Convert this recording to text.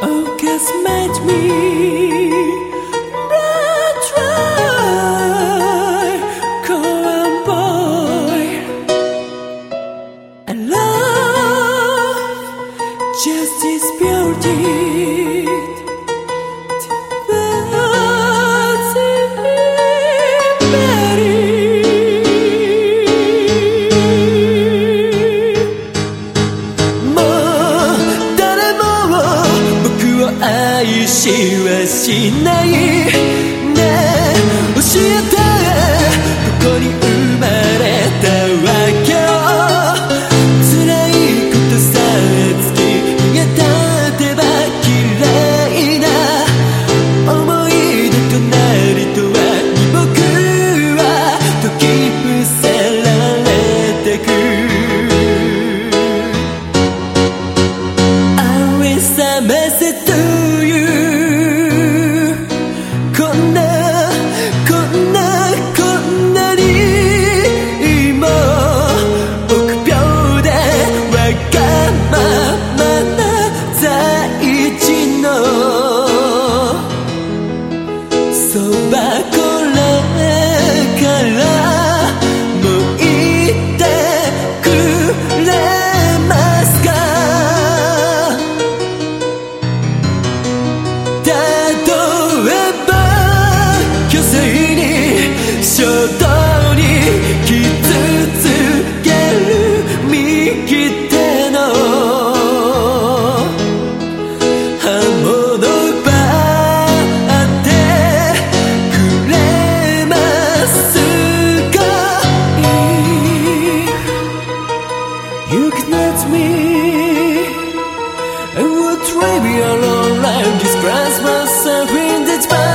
Oh, guess made me. 愛しはしない。at me. I would drive you along and disguise myself in the time